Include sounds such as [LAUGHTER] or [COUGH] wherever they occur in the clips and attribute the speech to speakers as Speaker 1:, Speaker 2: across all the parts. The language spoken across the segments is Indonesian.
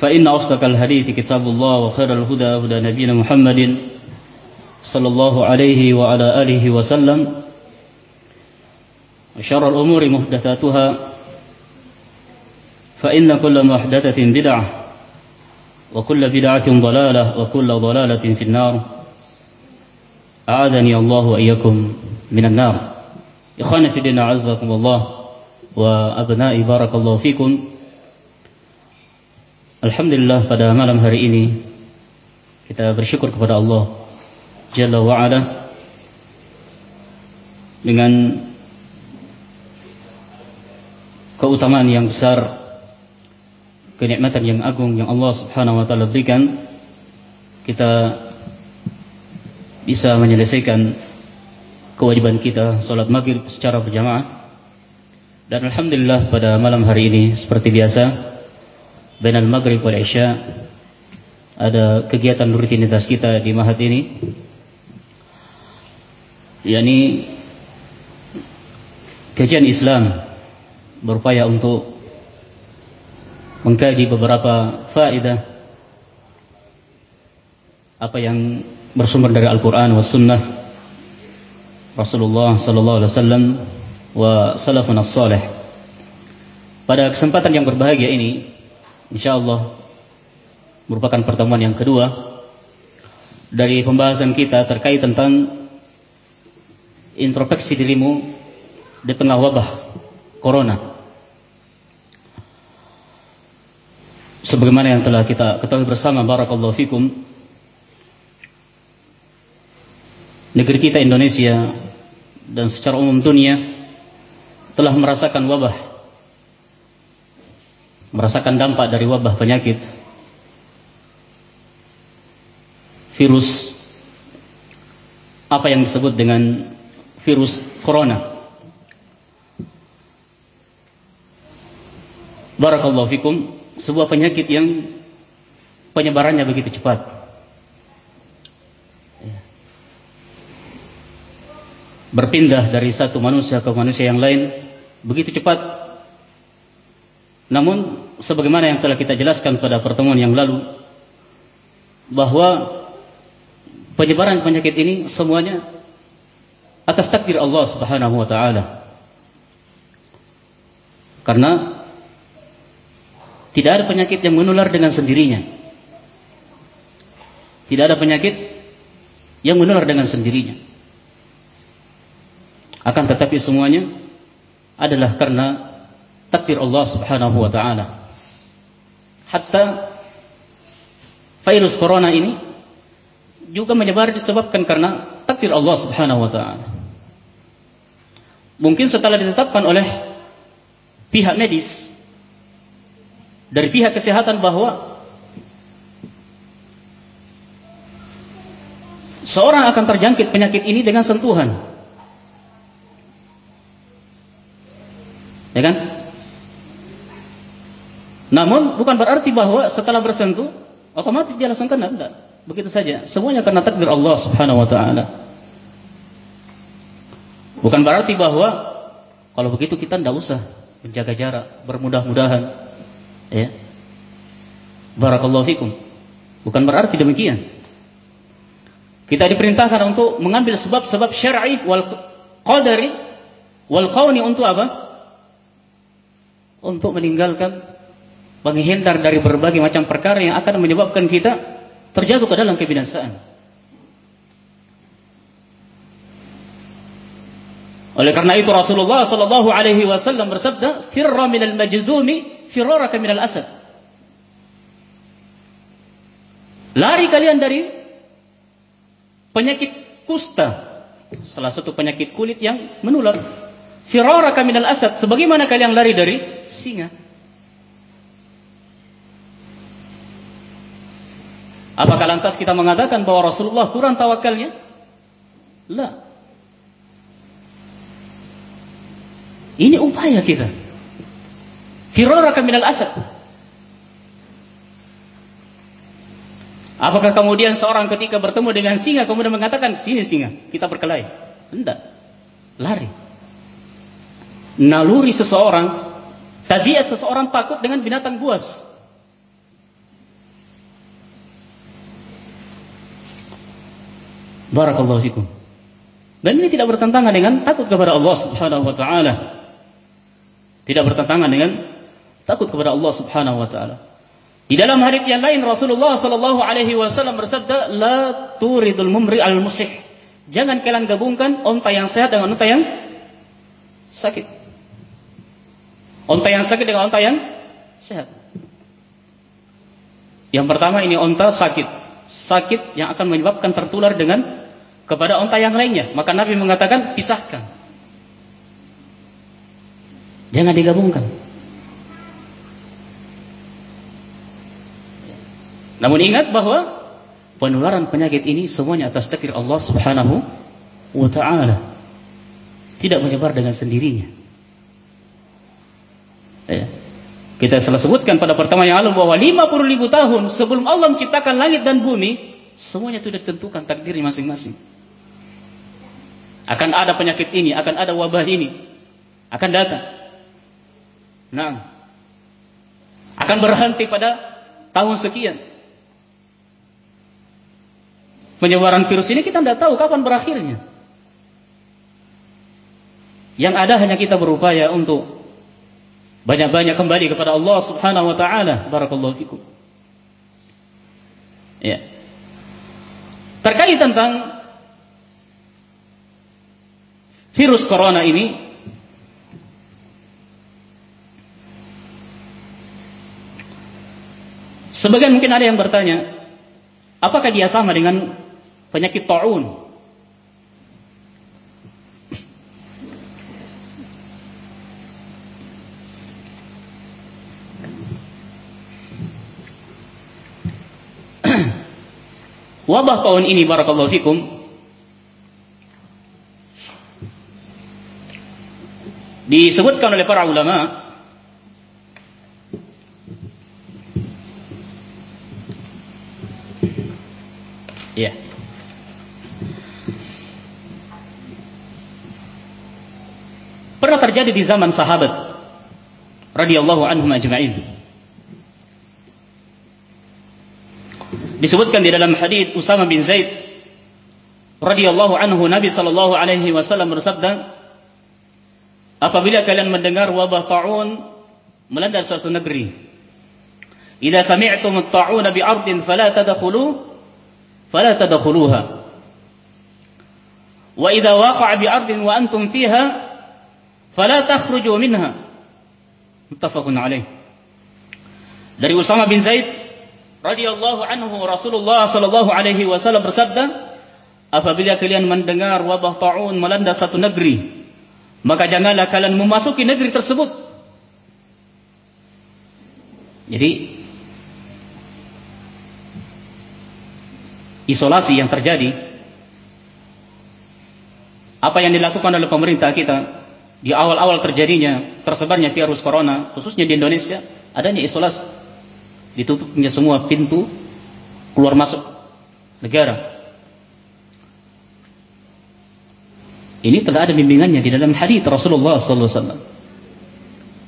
Speaker 1: فإن أصدق الحديث كتاب الله وخير الهدى هدى نبينا محمد صلى الله عليه وعلى آله وسلم وشر الأمور محدثاتها فإن كل محدثة بدعة وكل بدعة ضلالة وكل ضلالة في النار. أعاذني الله وإياكم من النار. إخواني في الدين أعزكم الله وأبنائي بارك الله فيكم. Alhamdulillah pada malam hari ini kita bersyukur kepada Allah Jalla wa'ala dengan keutamaan yang besar kenikmatan yang agung yang Allah Subhanahu wa taala berikan. Kita bisa menyelesaikan kewajiban kita salat maghrib secara berjamaah. Dan alhamdulillah pada malam hari ini seperti biasa Bainal Maghrib wal Isya ada kegiatan rutinitas kita di Mahat ini. Yakni kajian Islam berupaya untuk mengkaji beberapa faedah apa yang bersumber dari Al-Qur'an was sunnah Rasulullah sallallahu alaihi wasallam wa salafun as-salih. Pada kesempatan yang berbahagia ini insyaallah merupakan pertemuan yang kedua dari pembahasan kita terkait tentang introspeksi dirimu di tengah wabah corona. Sebagaimana yang telah kita ketahui bersama barakallahu fikum negeri kita Indonesia dan secara umum dunia telah merasakan wabah merasakan dampak dari wabah penyakit virus apa yang disebut dengan virus corona. Barakallahu fikum, sebuah penyakit yang penyebarannya begitu cepat. Berpindah dari satu manusia ke manusia yang lain begitu cepat. Namun sebagaimana yang telah kita jelaskan pada pertemuan yang lalu bahwa penyebaran penyakit ini semuanya atas takdir Allah Subhanahu wa taala. Karena tidak ada penyakit yang menular dengan sendirinya. Tidak ada penyakit yang menular dengan sendirinya. Akan tetapi semuanya adalah karena takdir Allah Subhanahu wa taala. Hatta virus corona ini juga menyebar disebabkan karena takdir Allah Subhanahu wa taala. Mungkin setelah ditetapkan oleh pihak medis dari pihak kesehatan bahwa seorang akan terjangkit penyakit ini dengan sentuhan. Ya kan? Namun bukan berarti bahwa setelah bersentuh Otomatis dia langsung kena, enggak. Begitu saja. Semuanya karena takdir Allah Subhanahu wa taala. Bukan berarti bahwa kalau begitu kita tidak usah menjaga jarak, bermudah-mudahan. Ya. Barakallahu fikum. Bukan berarti demikian. Kita diperintahkan untuk mengambil sebab-sebab syar'i wal qadari wal qawni untuk apa? Untuk meninggalkan menghindar dari berbagai macam perkara yang akan menyebabkan kita terjatuh ke dalam kebinasaan. Oleh karena itu Rasulullah sallallahu alaihi wasallam bersabda, "Firra minal majdumi firaraka minal asad." Lari kalian dari penyakit kusta, salah satu penyakit kulit yang menular. Firaraka minal asad, sebagaimana kalian lari dari singa. Apakah lantas kita mengatakan bahwa Rasulullah kurang tawakalnya? La. Ini upaya kita. Firaraka minal asad. Apakah kemudian seorang ketika bertemu dengan singa kemudian mengatakan sini singa, kita berkelahi? Tidak. Lari. Naluri seseorang, tabiat seseorang takut dengan binatang buas. Barakallahu fikum. Dan ini tidak bertentangan dengan takut kepada Allah Subhanahu wa taala. Tidak bertentangan dengan takut kepada Allah Subhanahu wa taala. Di dalam hadis yang lain Rasulullah sallallahu alaihi wasallam bersabda, "La turidul mumri al musih." Jangan kalian gabungkan onta yang sehat dengan onta yang sakit. Onta yang sakit dengan onta yang sehat. Yang pertama ini onta sakit. Sakit yang akan menyebabkan tertular dengan kepada onta yang lainnya. Maka Nabi mengatakan pisahkan. Jangan digabungkan. Namun ingat bahwa penularan penyakit ini semuanya atas takdir Allah Subhanahu wa taala. Tidak menyebar dengan sendirinya. Ya. Kita telah sebutkan pada pertama yang lalu bahwa 50 ribu tahun sebelum Allah menciptakan langit dan bumi, semuanya sudah ditentukan takdirnya masing-masing. Akan ada penyakit ini, akan ada wabah ini, akan datang. Nah, akan berhenti pada tahun sekian. penyebaran virus ini kita tidak tahu kapan berakhirnya. Yang ada hanya kita berupaya untuk banyak-banyak kembali kepada Allah Subhanahu wa taala. Barakallahu fikum. Ya. Terkait tentang virus corona ini Sebagian mungkin ada yang bertanya, apakah dia sama dengan penyakit taun. [CLEARS THROAT] Wabah tahun ini barakallahu fikum disebutkan oleh para ulama ya. Pernah terjadi di zaman sahabat radhiyallahu anhum ajma'in. Disebutkan di dalam hadis Usama bin Zaid radhiyallahu anhu Nabi sallallahu alaihi wasallam bersabda, apabila kalian mendengar wabah taun melanda suatu negeri, "Idza sami'tum at-ta'una bi 'ardin fala tadkhulu fala tadkhuluha." Wa idza waqa'a bi 'ardin wa antum fiha fala takhruju minha. Muttafaqun alaih dari Usama bin Zaid radhiyallahu anhu Rasulullah sallallahu alaihi wasallam bersabda apabila kalian mendengar wabah taun melanda satu negeri maka janganlah kalian memasuki negeri tersebut jadi isolasi yang terjadi apa yang dilakukan oleh pemerintah kita di awal-awal terjadinya tersebarnya virus corona khususnya di Indonesia adanya isolasi ditutupnya semua pintu keluar masuk negara. Ini telah ada bimbingannya di dalam hadis Rasulullah sallallahu alaihi wasallam.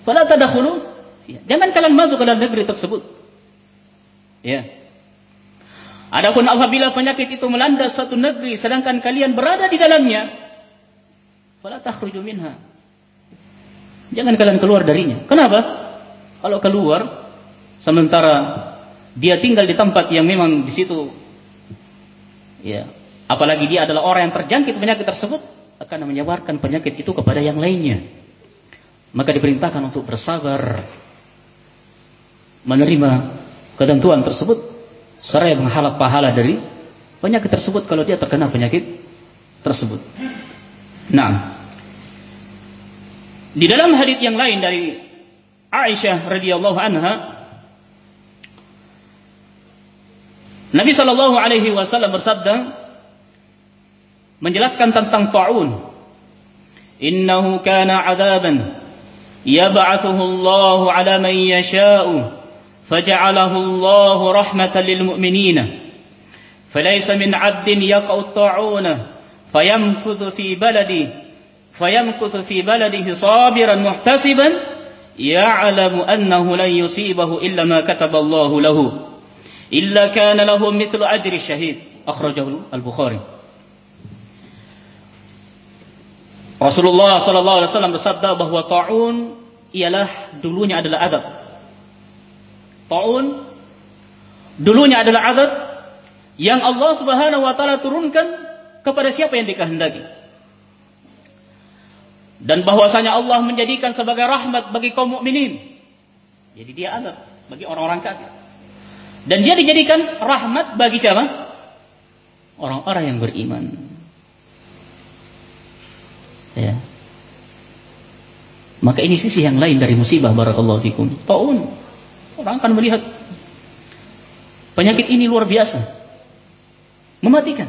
Speaker 1: Fala tadkhulu ya, jangan kalian masuk ke dalam negeri tersebut. Ya. Adapun apabila penyakit itu melanda satu negeri sedangkan kalian berada di dalamnya, fala takhruju minha. Jangan kalian keluar darinya. Kenapa? Kalau keluar sementara dia tinggal di tempat yang memang di situ ya, apalagi dia adalah orang yang terjangkit penyakit tersebut, akan menyebarkan penyakit itu kepada yang lainnya. Maka diperintahkan untuk bersabar menerima ketentuan tersebut seraya menghalap pahala dari penyakit tersebut kalau dia terkena penyakit tersebut. Nah, di dalam hadis yang lain dari Aisyah radhiyallahu anha Nabi sallallahu alaihi wasallam bersabda menjelaskan tentang taun innahu kana adaban yab'athuhu Allah ala man yasha'u faj'alahu Allah rahmatan lil mu'minina falaysa min 'abdin yaqa'u at-ta'una fayamkuthu fi baladi فيمكث في بلده صابرا محتسبا يعلم أنه لن يصيبه إلا ما كتب الله له إلا كان له مثل أجر الشهيد أخرجه البخاري Rasulullah sallallahu alaihi wasallam bersabda bahwa taun ialah dulunya adalah adab. Taun dulunya adalah adab yang Allah Subhanahu wa taala turunkan kepada siapa yang dikehendaki dan bahwasanya Allah menjadikan sebagai rahmat bagi kaum mukminin. Jadi dia adab bagi orang-orang kafir. Dan dia dijadikan rahmat bagi siapa? Orang-orang yang beriman. Ya. Maka ini sisi yang lain dari musibah barakallahu fikum. Taun. Orang akan melihat penyakit ini luar biasa. Mematikan.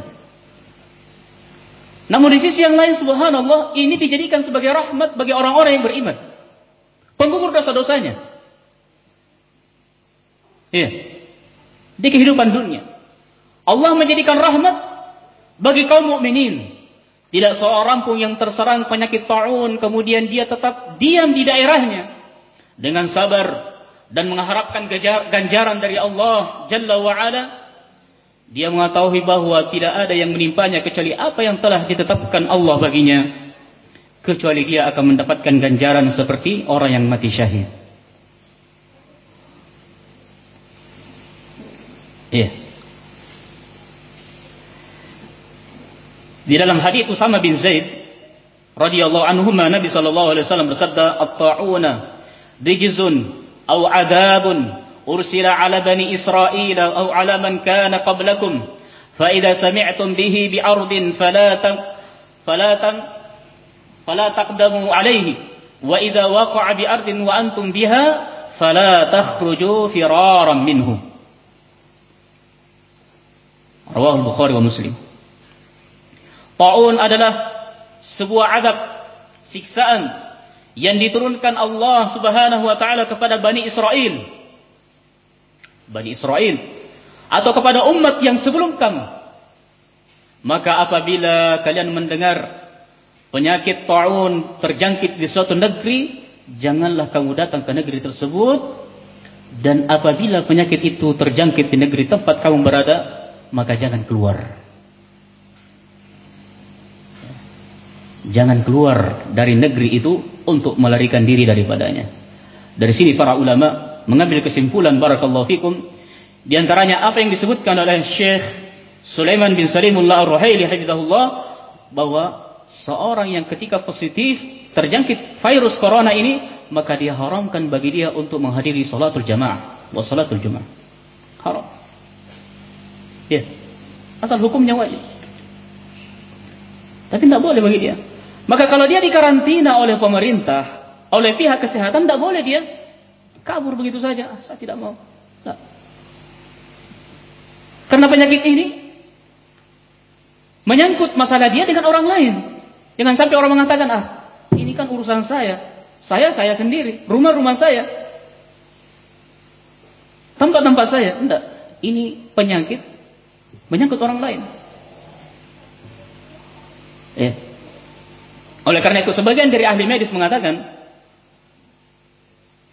Speaker 1: Namun di sisi yang lain subhanallah ini dijadikan sebagai rahmat bagi orang-orang yang beriman. Penggugur dosa-dosanya. Iya. Di kehidupan dunia. Allah menjadikan rahmat bagi kaum mukminin. Tidak seorang pun yang terserang penyakit taun kemudian dia tetap diam di daerahnya dengan sabar dan mengharapkan ganjaran dari Allah Jalla wa ala dia mengetahui bahwa tidak ada yang menimpanya kecuali apa yang telah ditetapkan Allah baginya. Kecuali dia akan mendapatkan ganjaran seperti orang yang mati syahid. Iya. Di dalam hadis Usama bin Zaid radhiyallahu anhu Nabi sallallahu alaihi wasallam bersabda at-ta'una rijzun aw adabun أرسل على بني إسرائيل أو على من كان قبلكم فإذا سمعتم به بأرض فلا فلا فلا تقدموا عليه وإذا وقع بأرض وأنتم بها فلا تخرجوا فرارا منه رواه البخاري ومسلم Ta'un adalah sebuah adab siksaan yang diturunkan Allah Subhanahu wa taala kepada Bani Israel Bani Israel atau kepada umat yang sebelum kamu. Maka apabila kalian mendengar penyakit taun terjangkit di suatu negeri, janganlah kamu datang ke negeri tersebut dan apabila penyakit itu terjangkit di negeri tempat kamu berada, maka jangan keluar. Jangan keluar dari negeri itu untuk melarikan diri daripadanya. Dari sini para ulama mengambil kesimpulan barakallahu fikum. Di antaranya apa yang disebutkan oleh Syekh Sulaiman bin Salimullah Ar-Ruhaili hafizahullah bahwa seorang yang ketika positif terjangkit virus corona ini maka dia haramkan bagi dia untuk menghadiri salatul jamaah wa salatul jumaah haram. Ya. Asal hukumnya wajib tapi tidak boleh bagi dia maka kalau dia dikarantina oleh pemerintah oleh pihak kesehatan tidak boleh dia Kabur begitu saja, ah, saya tidak mau. Nah. Karena penyakit ini menyangkut masalah dia dengan orang lain. Jangan sampai orang mengatakan, ah ini kan urusan saya. Saya, saya sendiri. Rumah-rumah saya. Tempat-tempat saya. Tidak. ini penyakit menyangkut orang lain. Ya. Oleh karena itu sebagian dari ahli medis mengatakan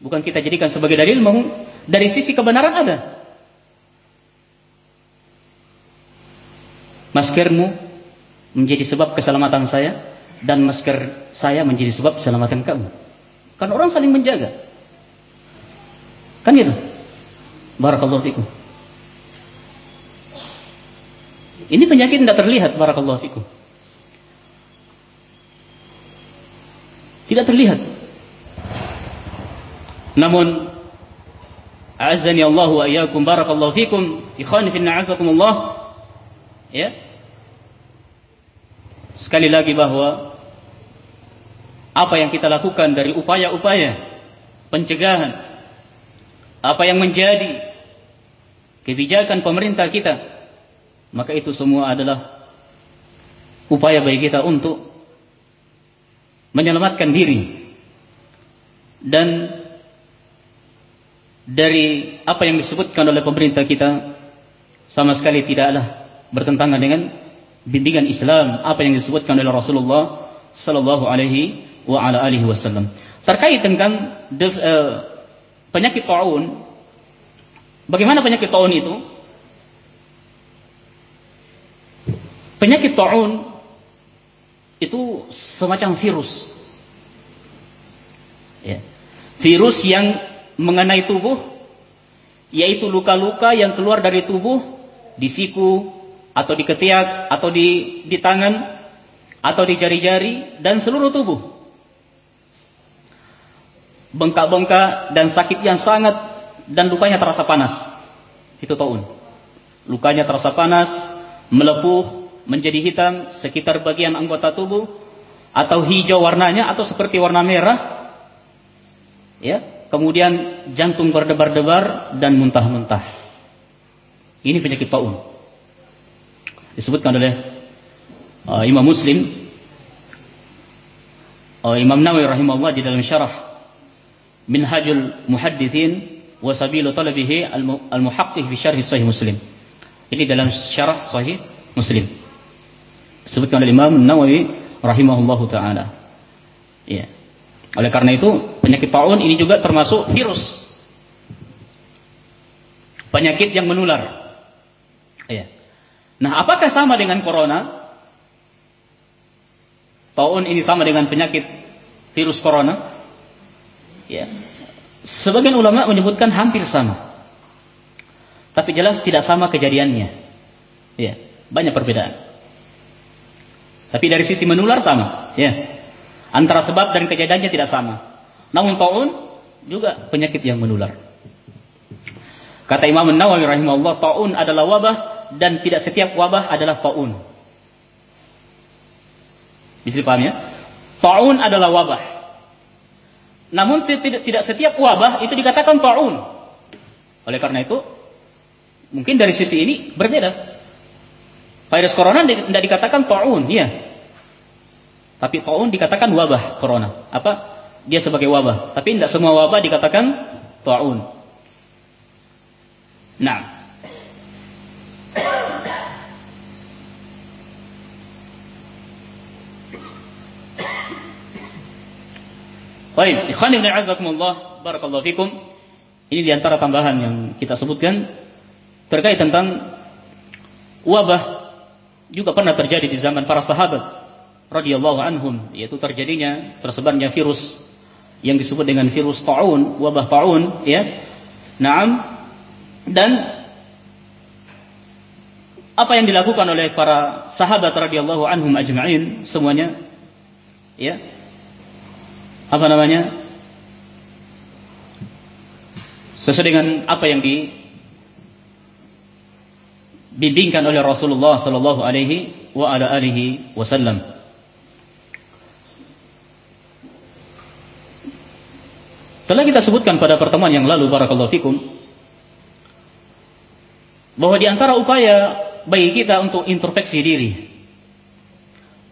Speaker 1: bukan kita jadikan sebagai dalil dari sisi kebenaran ada. Maskermu menjadi sebab keselamatan saya dan masker saya menjadi sebab keselamatan kamu. Kan orang saling menjaga. Kan itu. Barakallahu fikum. Ini penyakit tidak terlihat barakallahu fikum. Tidak terlihat. Namun A'azzani Allah wa iyyakum barakallahu fikum ikhwani fi na'azakumullah ya sekali lagi bahwa apa yang kita lakukan dari upaya-upaya pencegahan apa yang menjadi kebijakan pemerintah kita maka itu semua adalah upaya bagi kita untuk menyelamatkan diri. Dan dari apa yang disebutkan oleh pemerintah kita sama sekali tidaklah bertentangan dengan bimbingan Islam apa yang disebutkan oleh Rasulullah sallallahu alaihi wa ala alihi wasallam. Terkait dengan uh, penyakit taun bagaimana penyakit taun itu? Penyakit ta'un itu semacam virus. Ya. Virus yang mengenai tubuh yaitu luka-luka yang keluar dari tubuh di siku atau di ketiak atau di di tangan atau di jari-jari dan seluruh tubuh. Bengkak-bengkak dan sakit yang sangat dan lukanya terasa panas. Itu taun. Lukanya terasa panas, melepuh, menjadi hitam sekitar bagian anggota tubuh atau hijau warnanya atau seperti warna merah ya kemudian jantung berdebar-debar dan muntah-muntah. Ini penyakit taun disebutkan oleh uh, Imam Muslim uh, Imam Nawawi rahimahullah di dalam syarah Minhajul Muhaddithin wa Sabilu Talabihi Al-Muhaqqiq fi Syarh Sahih Muslim. Ini dalam syarah Sahih Muslim disebutkan oleh Imam Nawawi rahimahullahu taala. Ya. Oleh karena itu, penyakit taun ini juga termasuk virus. Penyakit yang menular. Ya. Nah, apakah sama dengan corona? Taun ini sama dengan penyakit virus corona? Ya. Sebagian ulama menyebutkan hampir sama. Tapi jelas tidak sama kejadiannya. Ya, banyak perbedaan. Tapi dari sisi menular sama, ya. Antara sebab dan kejadiannya tidak sama. Namun taun juga penyakit yang menular. Kata Imam Nawawi rahimahullah, taun adalah wabah dan tidak setiap wabah adalah taun. Bisa dipahami ya? Taun adalah wabah. Namun tidak, tidak setiap wabah itu dikatakan taun. Oleh karena itu, mungkin dari sisi ini berbeda. Virus corona tidak dikatakan taun, iya. Tapi taun dikatakan wabah corona. Apa? Dia sebagai wabah. Tapi tidak semua wabah dikatakan taun. Nah. Baik, ikhwan ibn azakumullah, barakallahu fikum. Ini di antara tambahan yang kita sebutkan terkait tentang wabah juga pernah terjadi di zaman para sahabat radhiyallahu anhum yaitu terjadinya tersebarnya virus yang disebut dengan virus taun, wabah taun ya. Naam. Dan apa yang dilakukan oleh para sahabat radhiyallahu anhum ajma'in semuanya ya. Apa namanya? Sesuai dengan apa yang di dibimbingkan oleh Rasulullah sallallahu alaihi wa ala alihi wasallam. Telah kita sebutkan pada pertemuan yang lalu barakallahu fikum bahwa di antara upaya bagi kita untuk introspeksi diri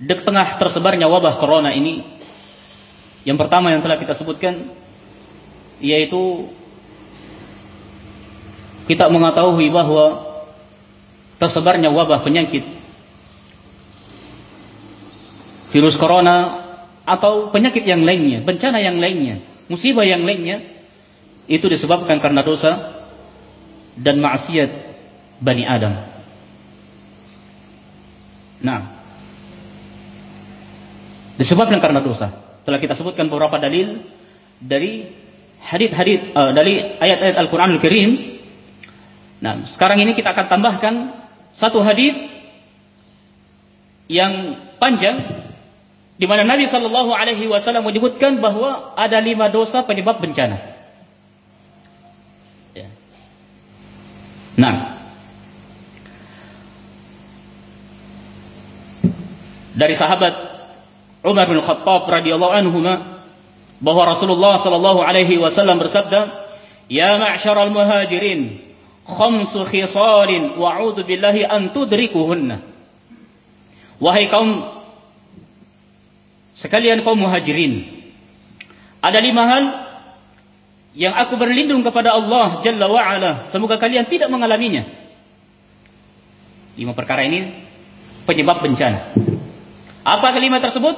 Speaker 1: di tengah tersebarnya wabah corona ini yang pertama yang telah kita sebutkan yaitu kita mengetahui bahwa tersebarnya wabah penyakit virus corona atau penyakit yang lainnya, bencana yang lainnya, musibah yang lainnya itu disebabkan karena dosa dan maksiat Bani Adam. Nah, disebabkan karena dosa. Telah kita sebutkan beberapa dalil dari hadith-hadith uh, dari ayat-ayat Al-Qur'anul Karim. Nah, sekarang ini kita akan tambahkan satu hadith yang panjang di mana Nabi Shallallahu Alaihi Wasallam menyebutkan bahwa ada lima dosa penyebab bencana. Ya. Nah, dari sahabat Umar bin Khattab radhiyallahu anhu bahwa Rasulullah sallallahu alaihi wasallam bersabda, "Ya ma'syaral muhajirin, khamsu khisalin wa'udzu billahi an tudrikuhunna." Wahai kaum sekalian kaum muhajirin, ada lima hal yang aku berlindung kepada Allah Jalla wa'ala. Semoga kalian tidak mengalaminya. Lima perkara ini penyebab bencana. Apa kelima tersebut?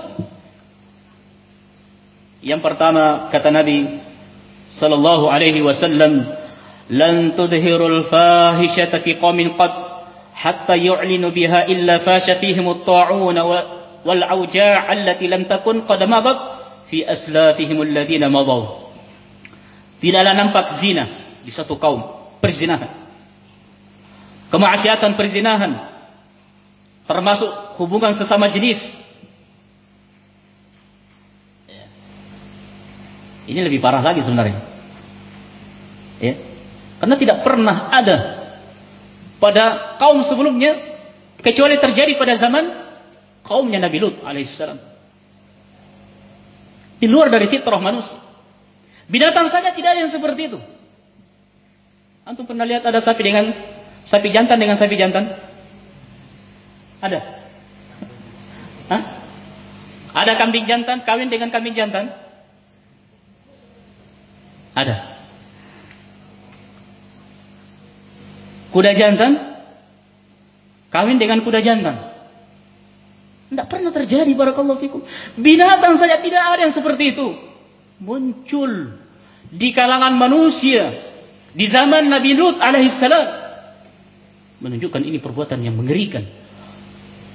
Speaker 1: Yang pertama kata Nabi sallallahu alaihi wasallam, "Lan tudhirul fahishata fi qaumin qad hatta yu'linu biha illa fasha fihim at-ta'un wal auja' allati lam takun qad madat fi aslafihim alladhina madaw." Tidaklah nampak zina di satu kaum, perzinahan. Kemaksiatan perzinahan termasuk hubungan sesama jenis. Ya. Ini lebih parah lagi sebenarnya. Ya. Karena tidak pernah ada pada kaum sebelumnya kecuali terjadi pada zaman kaumnya Nabi Lut alaihissalam. Di luar dari fitrah manusia. Binatang saja tidak ada yang seperti itu. Antum pernah lihat ada sapi dengan sapi jantan dengan sapi jantan? Ada? Hah? Ada kambing jantan kawin dengan kambing jantan? Ada. Kuda jantan kawin dengan kuda jantan. Tidak pernah terjadi barakallahu fikum. Binatang saja tidak ada yang seperti itu. Muncul di kalangan manusia di zaman Nabi Lut alaihissalam menunjukkan ini perbuatan yang mengerikan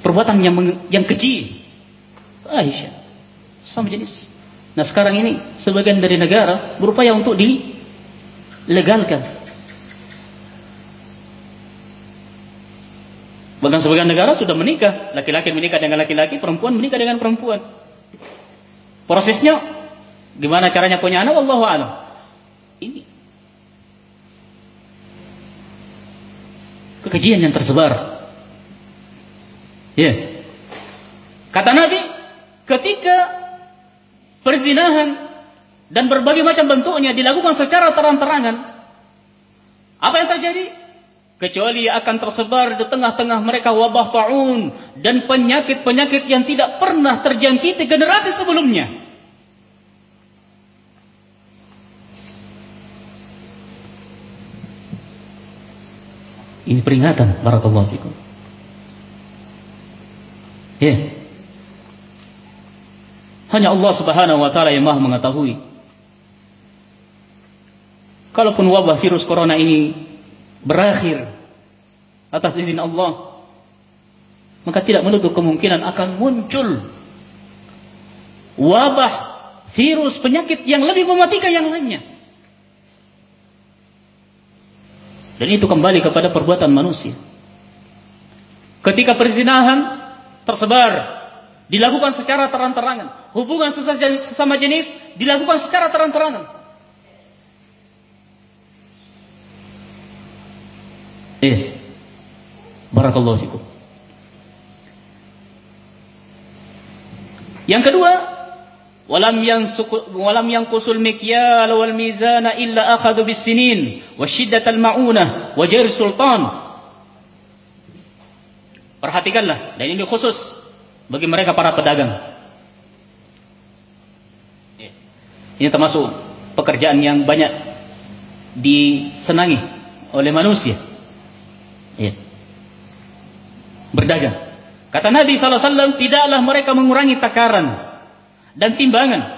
Speaker 1: perbuatan yang yang keji. Aisyah sama jenis. Nah sekarang ini sebagian dari negara berupaya untuk dilegalkan. Bahkan sebagian negara sudah menikah, laki-laki menikah dengan laki-laki, perempuan menikah dengan perempuan. Prosesnya gimana caranya punya anak? Wallahu a'lam. Ini kekejian yang tersebar Ya. Kata Nabi, ketika perzinahan dan berbagai macam bentuknya dilakukan secara terang-terangan, apa yang terjadi? Kecuali akan tersebar di tengah-tengah mereka wabah ta'un dan penyakit-penyakit yang tidak pernah terjangkiti generasi sebelumnya. Ini peringatan barakallahu fikum. Ya. Hanya Allah Subhanahu wa taala yang Maha mengetahui. Kalaupun wabah virus corona ini berakhir atas izin Allah, maka tidak menutup kemungkinan akan muncul wabah virus penyakit yang lebih mematikan yang lainnya. Dan itu kembali kepada perbuatan manusia. Ketika perzinahan tersebar dilakukan secara terang-terangan. Hubungan sesama jenis dilakukan secara terang-terangan. Eh, barakallahu fikum. Yang kedua, walam yang walam yang kusul mikyal wal mizana illa akhadhu bis sinin wa shiddatal maunah wa sultan Perhatikanlah dan ini khusus bagi mereka para pedagang. Ini termasuk pekerjaan yang banyak disenangi oleh manusia. Ya. Berdagang. Kata Nabi SAW, tidaklah mereka mengurangi takaran dan timbangan.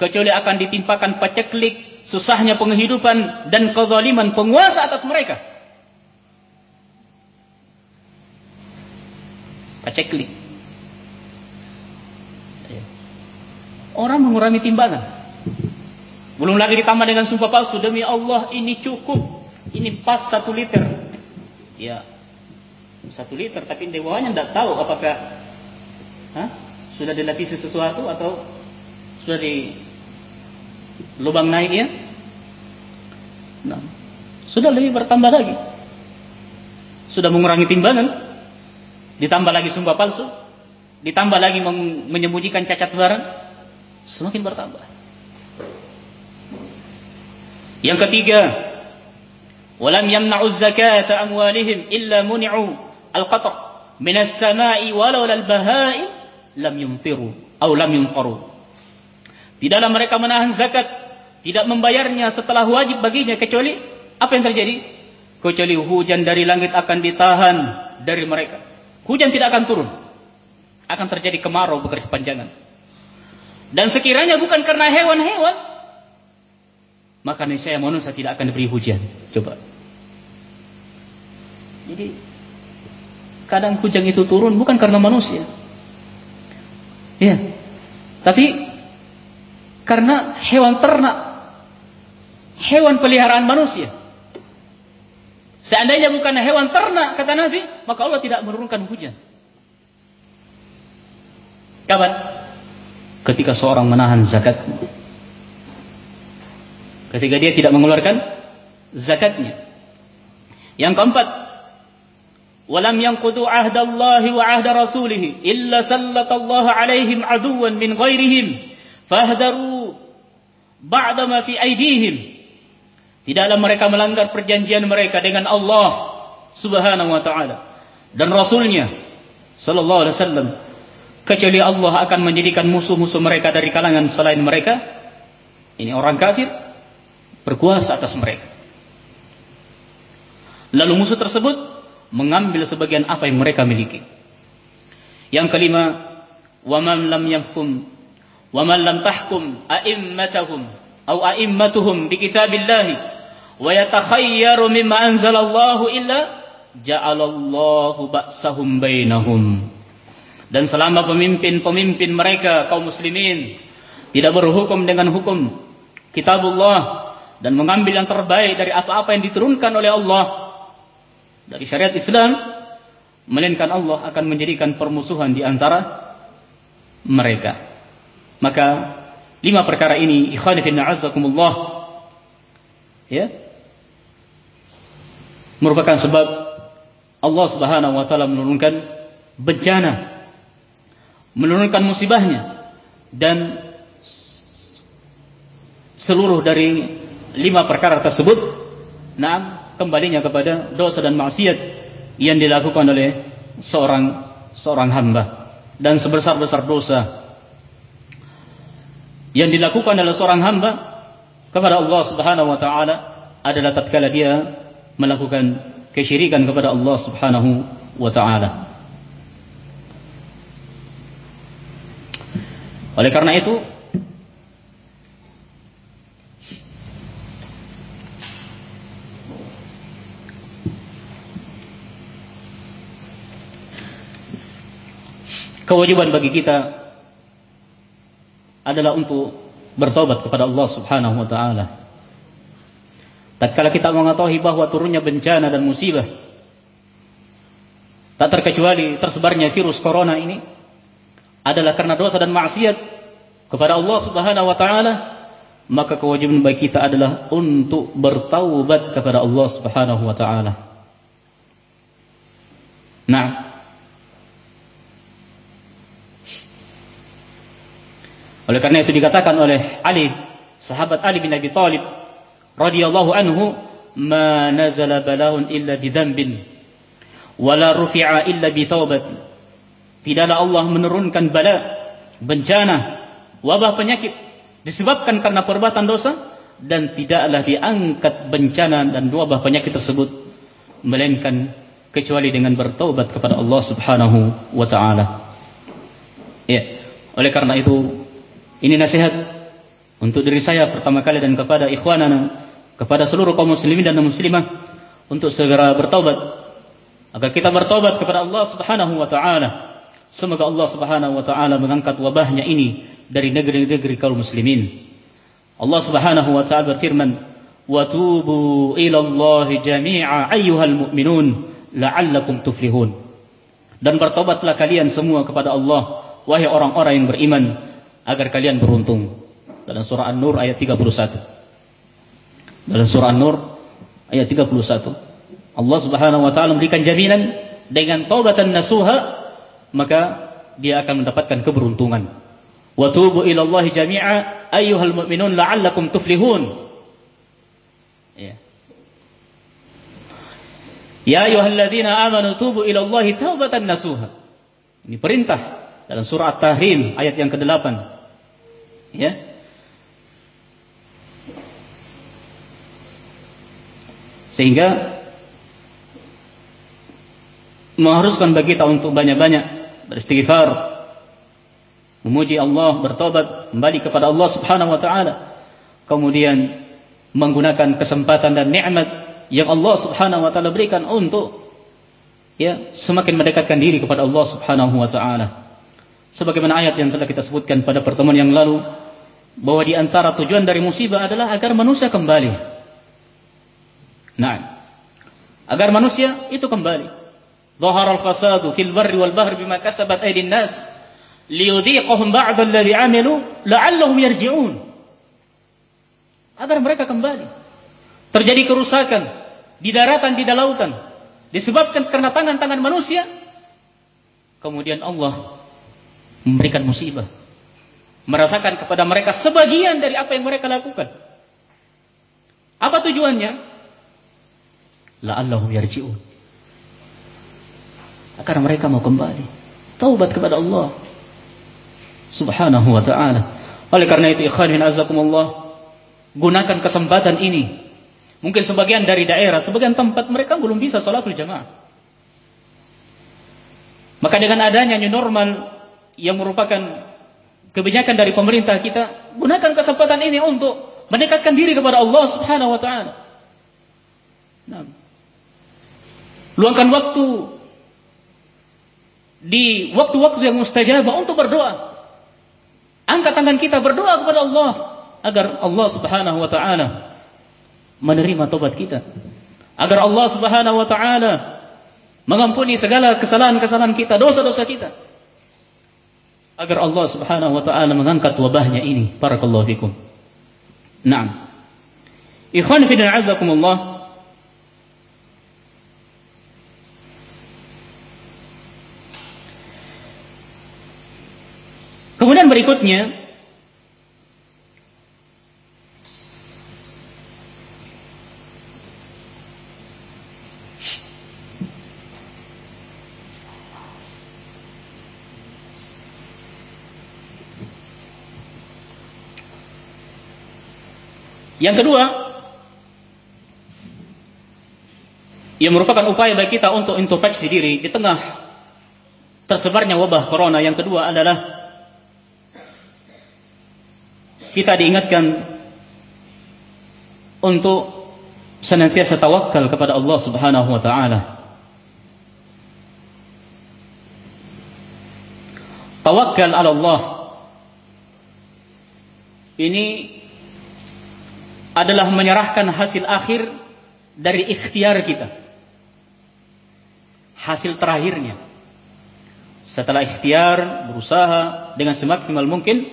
Speaker 1: Kecuali akan ditimpakan paceklik, susahnya penghidupan, dan kezaliman penguasa atas mereka. Paceklik. Ya. Orang mengurangi timbangan. Belum lagi ditambah dengan sumpah palsu. Demi Allah ini cukup. Ini pas satu liter. Ya. Satu liter. Tapi dewanya tidak tahu apakah ha? sudah dilapisi sesuatu atau sudah di lubang naik ya. Nah, sudah lebih bertambah lagi. Sudah mengurangi timbangan. Ditambah lagi sumpah palsu. Ditambah lagi menyembunyikan cacat barang. Semakin bertambah. Yang ketiga, yamna'u zakata amwalihim illa muni'u al-qatra min as-sama'i walau lal baha'im lam yumtiru atau lam yumtaru. Tidaklah mereka menahan zakat, tidak membayarnya setelah wajib baginya kecuali apa yang terjadi? Kecuali hujan dari langit akan ditahan dari mereka. Hujan tidak akan turun. Akan terjadi kemarau berkepanjangan. Dan sekiranya bukan karena hewan-hewan, maka niscaya manusia tidak akan diberi hujan. Coba. Jadi kadang hujan itu turun bukan karena manusia. Ya. Tapi karena hewan ternak, hewan peliharaan manusia. Seandainya bukan hewan ternak kata Nabi, maka Allah tidak menurunkan hujan. Kapan? Ketika seorang menahan zakat ketika dia tidak mengeluarkan zakatnya. Yang keempat, walam yanqudu ahdallahi wa ahda rasulih illa sallatallahu alaihim aduwan min ghairihim fahdaru ba'da ma fi aidihim. Tidaklah mereka melanggar perjanjian mereka dengan Allah Subhanahu wa taala dan rasulnya sallallahu alaihi wasallam kecuali Allah akan menjadikan musuh-musuh mereka dari kalangan selain mereka ini orang kafir berkuasa atas mereka. Lalu musuh tersebut mengambil sebagian apa yang mereka miliki. Yang kelima, وَمَنْ لَمْ يَحْكُمْ وَمَنْ لَمْ تَحْكُمْ أَئِمَّتَهُمْ أَوْ أَئِمَّتُهُمْ بِكِتَابِ اللَّهِ وَيَتَخَيَّرُ مِمَّا أَنْزَلَ اللَّهُ إِلَّا جَعَلَ اللَّهُ بَأْسَهُمْ بَيْنَهُمْ Dan selama pemimpin-pemimpin mereka kaum muslimin tidak berhukum dengan hukum kitabullah dan mengambil yang terbaik dari apa-apa yang diturunkan oleh Allah dari syariat Islam melainkan Allah akan menjadikan permusuhan di antara mereka. Maka lima perkara ini ikhwan azakumullah ya merupakan sebab Allah Subhanahu wa taala menurunkan bencana menurunkan musibahnya dan seluruh dari lima perkara tersebut nah kembalinya kepada dosa dan maksiat yang dilakukan oleh seorang seorang hamba dan sebesar-besar dosa yang dilakukan oleh seorang hamba kepada Allah Subhanahu wa taala adalah tatkala dia melakukan kesyirikan kepada Allah Subhanahu wa taala. Oleh karena itu kewajiban bagi kita adalah untuk bertobat kepada Allah Subhanahu wa taala. Tatkala kita mengetahui bahwa turunnya bencana dan musibah tak terkecuali tersebarnya virus corona ini adalah karena dosa dan maksiat kepada Allah Subhanahu wa taala, maka kewajiban bagi kita adalah untuk bertaubat kepada Allah Subhanahu wa taala. Nah, Oleh karena itu dikatakan oleh Ali, sahabat Ali bin Abi Thalib radhiyallahu anhu, "Ma nazala bala'un illa bi dzambin wa la rufi'a illa bi taubati." Tidaklah Allah menurunkan bala, bencana, wabah penyakit disebabkan karena perbuatan dosa dan tidaklah diangkat bencana dan wabah penyakit tersebut melainkan kecuali dengan bertaubat kepada Allah Subhanahu wa taala. Ya, oleh karena itu ini nasihat untuk diri saya pertama kali dan kepada ikhwanana, kepada seluruh kaum muslimin dan muslimah untuk segera bertaubat agar kita bertaubat kepada Allah Subhanahu wa taala. Semoga Allah Subhanahu wa taala mengangkat wabahnya ini dari negeri-negeri kaum muslimin. Allah Subhanahu wa taala berfirman, "Wa tubu ila Allah jami'a ayyuhal mu'minun la'allakum tuflihun." Dan bertobatlah kalian semua kepada Allah, wahai orang-orang yang beriman, agar kalian beruntung. Dalam surah An-Nur ayat 31. Dalam surah An-Nur ayat 31. Allah Subhanahu wa taala memberikan jaminan dengan taubatan nasuha maka dia akan mendapatkan keberuntungan. Wa tubu ila Allah jami'a ayyuhal mu'minun la'allakum tuflihun. Ya. Ya ayyuhalladzina amanu tubu ila Allah taubatan nasuha. Ini perintah dalam surah At-Tahrim ayat yang ke-8. Ya. Sehingga mengharuskan bagi kita untuk banyak-banyak beristighfar memuji Allah, bertobat, kembali kepada Allah Subhanahu wa taala. Kemudian menggunakan kesempatan dan nikmat yang Allah Subhanahu wa taala berikan untuk ya semakin mendekatkan diri kepada Allah Subhanahu wa taala. Sebagaimana ayat yang telah kita sebutkan pada pertemuan yang lalu bahwa di antara tujuan dari musibah adalah agar manusia kembali. Nah, agar manusia itu kembali. Zahara al-fasadu fil barri wal bahri bima kasabat aydin nas liyudhiqahum ba'd alladhi 'amilu la'allahum yarji'un. Agar mereka kembali. Terjadi kerusakan di daratan, di lautan disebabkan karena tangan-tangan manusia. Kemudian Allah memberikan musibah. Merasakan kepada mereka sebagian dari apa yang mereka lakukan. Apa tujuannya? La'allahum yarji'un. Agar mereka mau kembali. Taubat kepada Allah subhanahu wa ta'ala. Oleh karena itu ikhwan bin azakumullah, gunakan kesempatan ini. Mungkin sebagian dari daerah, sebagian tempat mereka belum bisa salatul jamaah. Maka dengan adanya new normal yang merupakan kebijakan dari pemerintah kita, gunakan kesempatan ini untuk mendekatkan diri kepada Allah Subhanahu wa taala. Nah. Luangkan waktu di waktu-waktu yang mustajabah untuk berdoa. Angkat tangan kita berdoa kepada Allah agar Allah Subhanahu wa taala menerima tobat kita. Agar Allah Subhanahu wa taala mengampuni segala kesalahan-kesalahan kita, dosa-dosa kita. Agar Allah Subhanahu wa taala mengangkat wabahnya ini. Barakallahu fikum. Naam. Ikhwan fi din azakumullah. Kemudian berikutnya Yang kedua, yang merupakan upaya bagi kita untuk introspeksi diri di tengah tersebarnya wabah corona. Yang kedua adalah kita diingatkan untuk senantiasa tawakal kepada Allah Subhanahu wa taala. Tawakal ala Allah ini adalah menyerahkan hasil akhir dari ikhtiar kita. Hasil terakhirnya. Setelah ikhtiar, berusaha dengan semaksimal mungkin,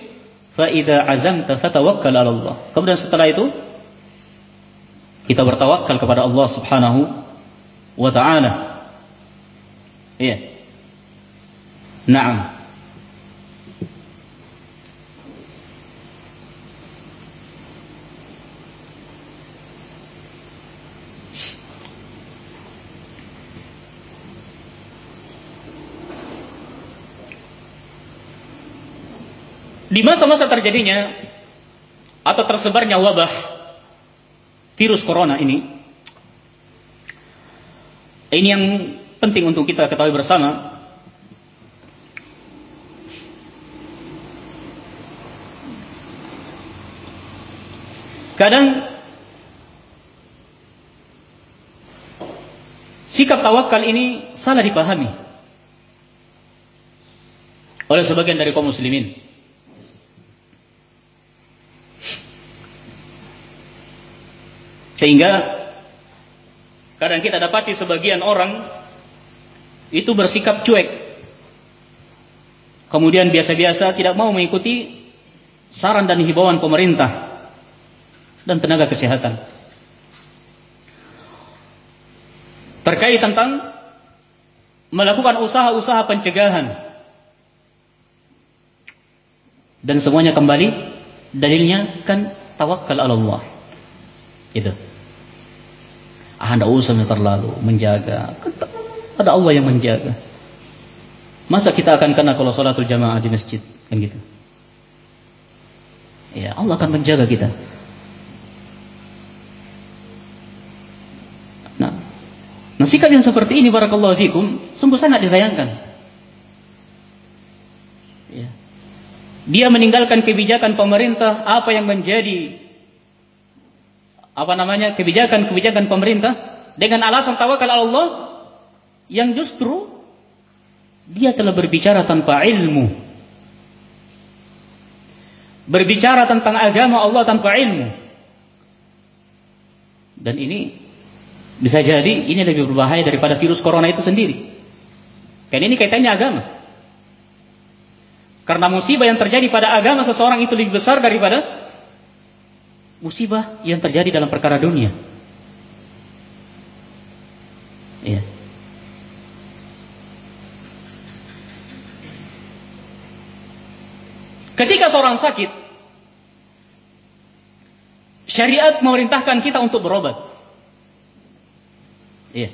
Speaker 1: fa idza azamta fatawakkal 'ala Allah. Kemudian setelah itu kita bertawakal kepada Allah Subhanahu wa taala. Iya. Naam. Di masa-masa terjadinya atau tersebarnya wabah virus corona ini, ini yang penting untuk kita ketahui bersama. Kadang sikap tawakal ini salah dipahami oleh sebagian dari kaum muslimin. Sehingga kadang kita dapati sebagian orang itu bersikap cuek. Kemudian biasa-biasa tidak mau mengikuti saran dan himbauan pemerintah dan tenaga kesehatan. Terkait tentang melakukan usaha-usaha pencegahan. Dan semuanya kembali dalilnya kan tawakal Allah. Itu. Tidak usah terlalu menjaga. Ada Allah yang menjaga. Masa kita akan kena kalau sholatul jamaah di masjid? Kan gitu. Ya, Allah akan menjaga kita. Nah, nah sikap yang seperti ini barakallahu fikum sungguh sangat disayangkan. Ya. Dia meninggalkan kebijakan pemerintah apa yang menjadi apa namanya kebijakan-kebijakan pemerintah dengan alasan tawakal Allah yang justru dia telah berbicara tanpa ilmu. Berbicara tentang agama Allah tanpa ilmu. Dan ini bisa jadi ini lebih berbahaya daripada virus corona itu sendiri. Karena ini kaitannya agama. Karena musibah yang terjadi pada agama seseorang itu lebih besar daripada musibah yang terjadi dalam perkara dunia. Ya. Ketika seorang sakit, syariat memerintahkan kita untuk berobat. Iya.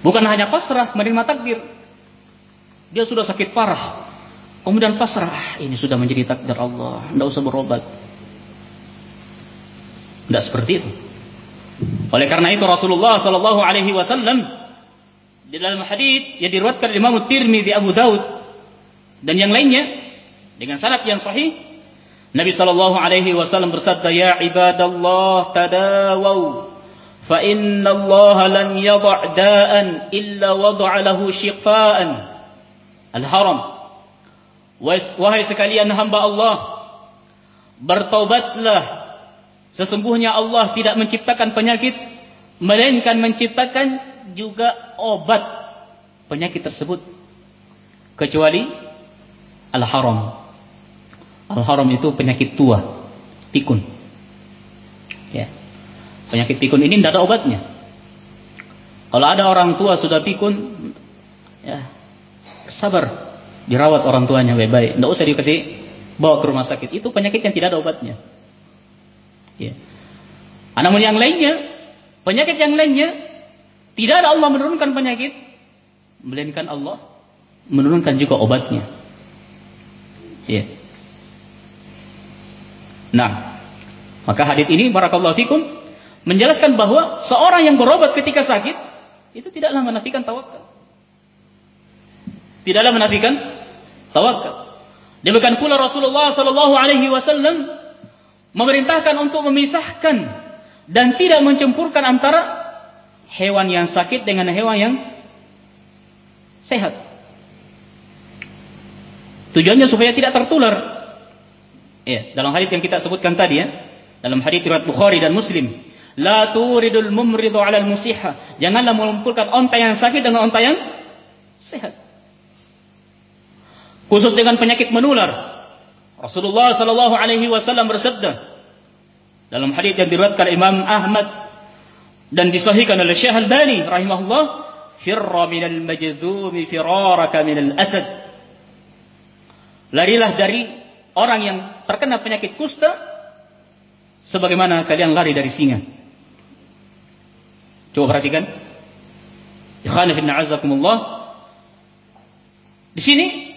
Speaker 1: Bukan hanya pasrah menerima takdir. Dia sudah sakit parah. Kemudian pasrah, ini sudah menjadi takdir Allah, tidak usah berobat. Tidak seperti itu. Oleh karena itu Rasulullah sallallahu alaihi wasallam di dalam hadis yang diriwayatkan Imam Tirmizi Abu Daud dan yang lainnya dengan sanad yang sahih Nabi sallallahu alaihi wasallam bersabda ya ibadallah tadawau fa inna Allah lam yadha' da'an illa wada'a lahu shiqfa'an al-haram Wahai sekalian hamba Allah, bertaubatlah. Sesungguhnya Allah tidak menciptakan penyakit, melainkan menciptakan juga obat penyakit tersebut. Kecuali al-haram. Al-haram itu penyakit tua, pikun. Ya. Penyakit pikun ini tidak ada obatnya. Kalau ada orang tua sudah pikun, ya, sabar dirawat orang tuanya baik-baik, tidak usah dikasih bawa ke rumah sakit. Itu penyakit yang tidak ada obatnya. Ya. Namun yang lainnya, penyakit yang lainnya tidak ada Allah menurunkan penyakit, melainkan Allah menurunkan juga obatnya. Ya. Nah, maka hadis ini barakallahu fikum menjelaskan bahwa seorang yang berobat ketika sakit itu tidaklah menafikan tawakal. Tidaklah menafikan tawakal. Demikian pula Rasulullah sallallahu alaihi wasallam memerintahkan untuk memisahkan dan tidak mencampurkan antara hewan yang sakit dengan hewan yang sehat. Tujuannya supaya tidak tertular. Ya, dalam hadis yang kita sebutkan tadi ya, dalam hadis riwayat Bukhari dan Muslim, la turidul mumridu 'ala al-musihha. Janganlah mengumpulkan onta yang sakit dengan onta yang sehat khusus dengan penyakit menular. Rasulullah sallallahu alaihi wasallam bersabda dalam hadis yang diriwayatkan Imam Ahmad dan disahihkan oleh Syekh Al-Albani rahimahullah, "Firra minal majdhumi firaraka minal asad." Larilah dari orang yang terkena penyakit kusta sebagaimana kalian lari dari singa. Coba perhatikan. Ikhwan fillah azakumullah. Di sini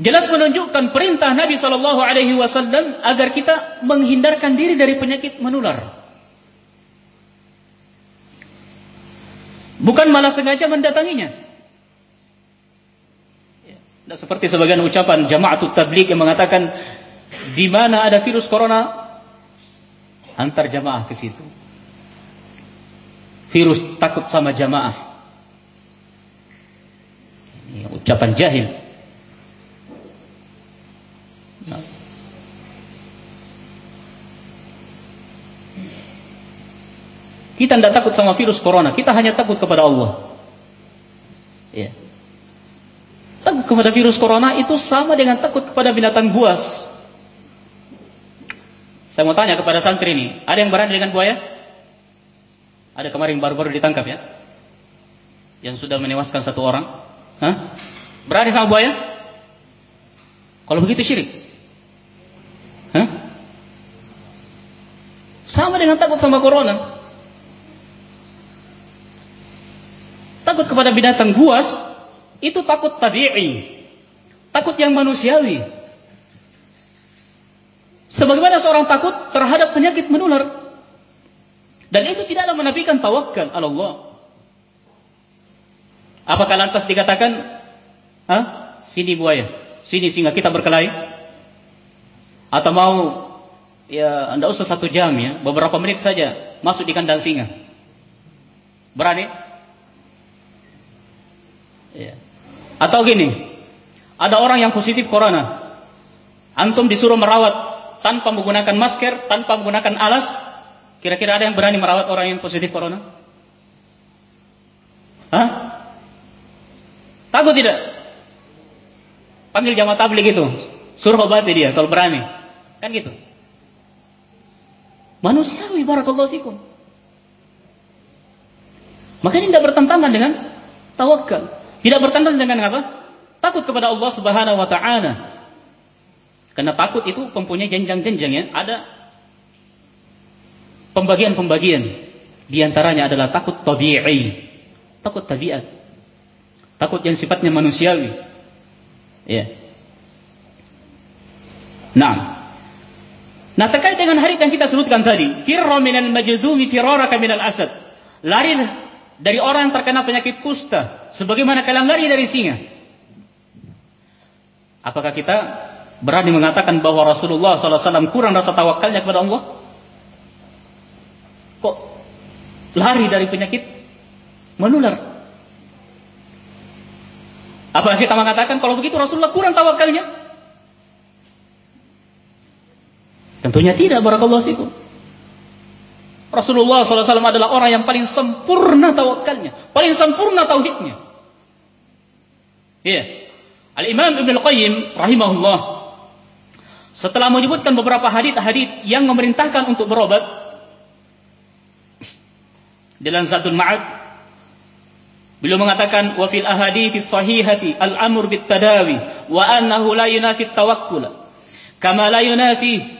Speaker 1: jelas menunjukkan perintah Nabi Shallallahu Alaihi Wasallam agar kita menghindarkan diri dari penyakit menular. Bukan malah sengaja mendatanginya. Ya, seperti sebagian ucapan jamaatut tabligh yang mengatakan di mana ada virus corona antar jamaah ke situ. Virus takut sama jamaah. Ini ucapan jahil. Kita tidak takut sama virus corona, kita hanya takut kepada Allah. Ya. Takut kepada virus corona itu sama dengan takut kepada binatang buas. Saya mau tanya kepada santri ini, ada yang berani dengan buaya? Ada kemarin baru-baru ditangkap ya? Yang sudah menewaskan satu orang. Hah? Berani sama buaya? Kalau begitu syirik. Hah? Sama dengan takut sama corona. Takut kepada binatang buas itu takut tabi'i. Takut yang manusiawi. Sebagaimana seorang takut terhadap penyakit menular. Dan itu tidaklah menafikan tawakal Allah. Apakah lantas dikatakan, Hah? sini buaya, sini singa kita berkelahi? Atau mau, ya anda usah satu jam ya, beberapa menit saja masuk di kandang singa. Berani? Ya. Atau gini, ada orang yang positif corona, antum disuruh merawat tanpa menggunakan masker, tanpa menggunakan alas, kira-kira ada yang berani merawat orang yang positif corona? Hah? Takut tidak? Panggil jamaah tablik itu, suruh obati dia kalau berani. Kan gitu. Manusiawi barakallahu fikum. Maka ini tidak bertentangan dengan tawakal. Tidak bertentangan dengan apa? Takut kepada Allah Subhanahu wa taala. Karena takut itu mempunyai jenjang-jenjang ya. Ada pembagian-pembagian. Di antaranya adalah takut tabi'i. Takut tabiat. Takut yang sifatnya manusiawi. Ya. Nah. Nah terkait dengan hari yang kita sebutkan tadi. Firra minal majzumi firaraka minal asad. Larilah dari orang yang terkena penyakit kusta. Sebagaimana kalian lari dari singa. Apakah kita berani mengatakan bahwa Rasulullah SAW kurang rasa tawakalnya kepada Allah? Kok lari dari penyakit menular? Apa kita mengatakan kalau begitu Rasulullah kurang tawakalnya? Tentunya tidak, barakallahu fikum. Rasulullah SAW adalah orang yang paling sempurna tawakalnya, paling sempurna tauhidnya. Iya. Al-Imam Ibn Al-Qayyim rahimahullah setelah menyebutkan beberapa hadith-hadith yang memerintahkan untuk berobat dalam Zadul Ma'ad beliau mengatakan wa fil ahadits sahihati al-amr bit tadawi wa annahu la yunafi tawakkul kama la yunafi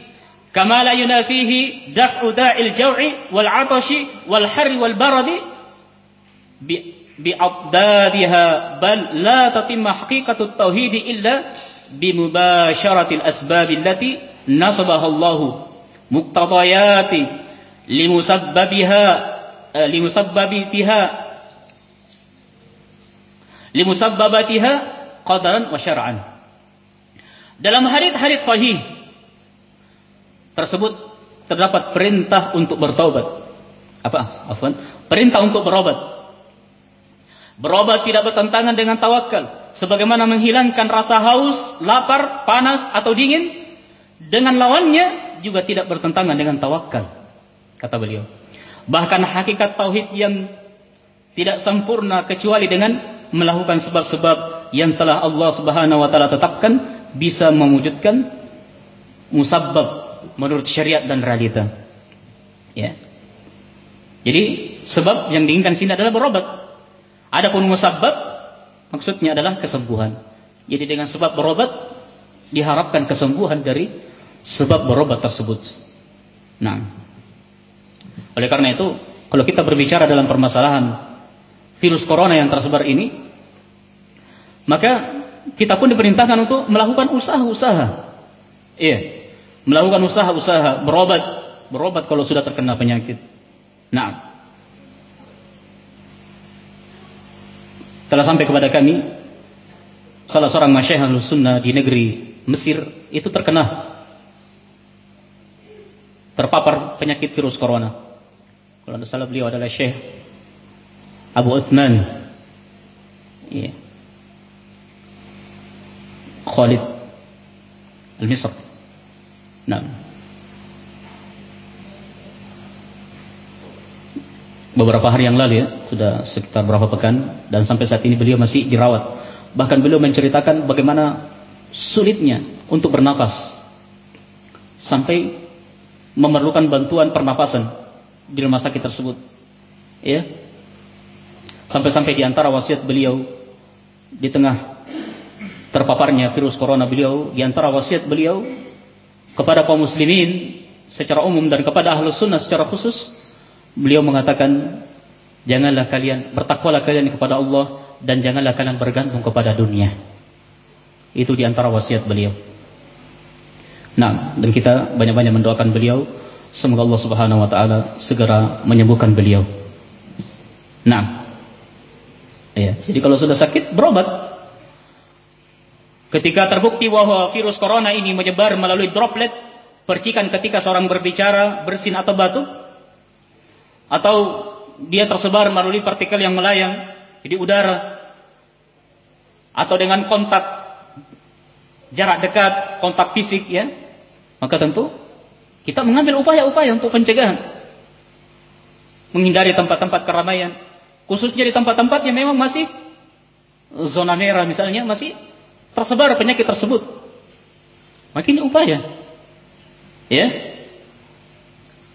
Speaker 1: كما لا ينافيه دفع داء الجوع والعطش والحر والبرد بأضدادها بل لا تتم حقيقة التوحيد إلا بمباشرة الأسباب التي نصبها الله مقتضيات لمسببها لمسببتها لمسببتها قدرا وشرعا. dalam hadits-hadits sahih tersebut terdapat perintah untuk bertaubat apa afwan perintah untuk berobat Berobat tidak bertentangan dengan tawakal. Sebagaimana menghilangkan rasa haus, lapar, panas, atau dingin. Dengan lawannya juga tidak bertentangan dengan tawakal. Kata beliau. Bahkan hakikat tauhid yang tidak sempurna kecuali dengan melakukan sebab-sebab yang telah Allah Subhanahu wa taala tetapkan bisa mewujudkan musabbab menurut syariat dan realita. Ya. Jadi sebab yang diinginkan sini adalah berobat. Adapun musabab maksudnya adalah kesembuhan. Jadi dengan sebab berobat diharapkan kesembuhan dari sebab berobat tersebut. Nah, oleh karena itu kalau kita berbicara dalam permasalahan virus corona yang tersebar ini, maka kita pun diperintahkan untuk melakukan usaha-usaha. Iya. Melakukan usaha-usaha, berobat, berobat kalau sudah terkena penyakit. Nah, telah sampai kepada kami salah seorang masyayikh sunnah di negeri Mesir itu terkena terpapar penyakit virus corona. Kalau tidak salah beliau adalah Syekh Abu Uthman. Iya. Khalid Al-Misr. Nah. Beberapa hari yang lalu ya, sudah sekitar berapa pekan dan sampai saat ini beliau masih dirawat. Bahkan beliau menceritakan bagaimana sulitnya untuk bernapas. Sampai memerlukan bantuan pernapasan di rumah sakit tersebut. Ya. Sampai-sampai di antara wasiat beliau di tengah terpaparnya virus corona beliau, di antara wasiat beliau kepada kaum muslimin secara umum dan kepada ahlus sunnah secara khusus, beliau mengatakan, janganlah kalian bertakwalah kalian kepada Allah dan janganlah kalian bergantung kepada dunia. Itu di antara wasiat beliau. Nah, dan kita banyak-banyak mendoakan beliau semoga Allah Subhanahu wa taala segera menyembuhkan beliau. Nah. Ya, jadi kalau sudah sakit berobat. Ketika terbukti bahwa virus corona ini menyebar melalui droplet percikan ketika seorang berbicara, bersin atau batu atau dia tersebar melalui partikel yang melayang di udara atau dengan kontak jarak dekat, kontak fisik ya, maka tentu kita mengambil upaya-upaya untuk pencegahan. Menghindari tempat-tempat keramaian. Khususnya di tempat-tempat yang memang masih zona merah misalnya, masih tersebar penyakit tersebut. Makin upaya. Ya.